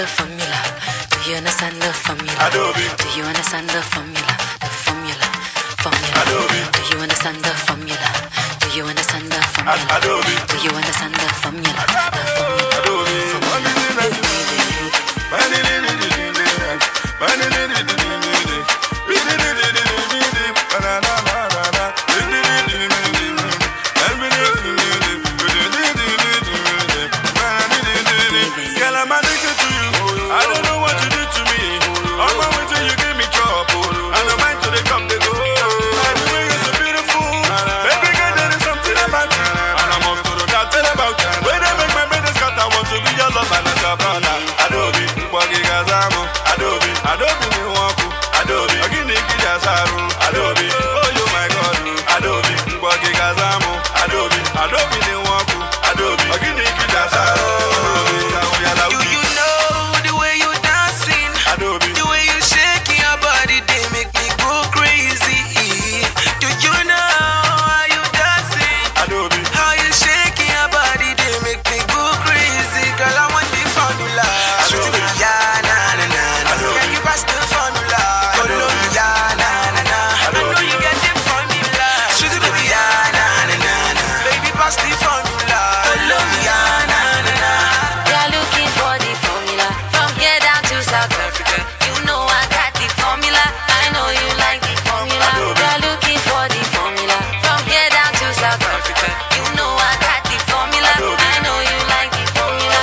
the formula? Do you understand the formula? Adobe. Do you understand the formula? The formula, formula. Adobe. Do you understand the formula? Do you understand the formula? Adobe. Do you understand the formula? The formula, Adobe. Girl, South Africa. You know I got the formula. I know you like the formula. Are looking for the formula from here down to South Africa. You know I got the formula. I know you like the formula.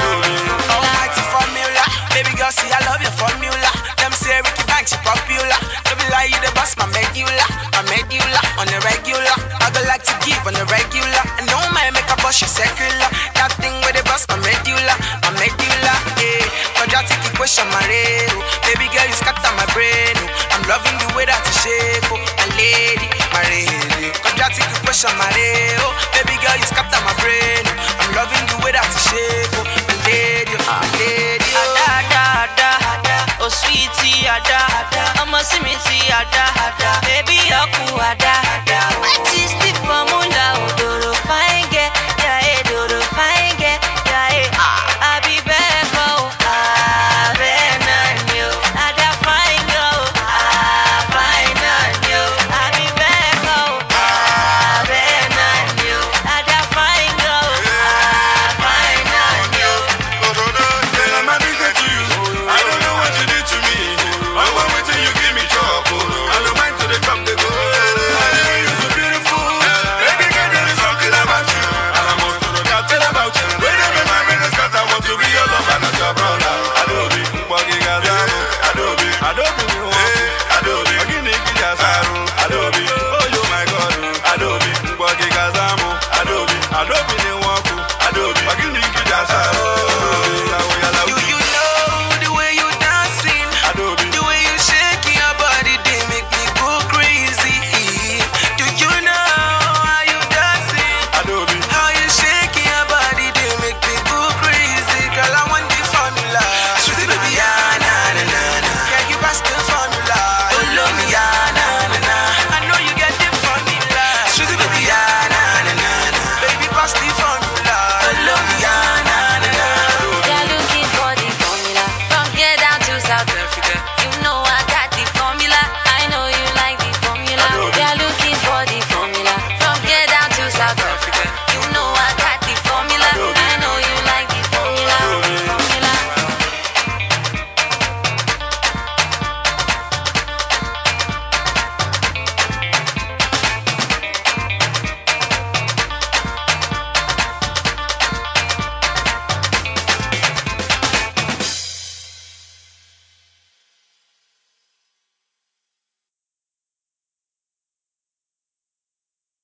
Almighty formula. Baby girl, see, I love your formula. Them say Ricky Banks, you popular. Don't be lie, you the boss, my medulla. My medulla on the regular. I go like to give on the regular. I know my makeup, but she secular. Equation, my real. Oh. Baby girl, you scatter my brain. oh. I'm loving the way that you shake, oh. My lady, my lady. Quadratic equation, my real. Oh. Baby girl, you scatter my brain. oh. I'm loving the way that you shake, oh. My lady, oh. my lady. oh. Ada, ada, ada. Oh, sweetie, ada. I'ma see me ada. I love you.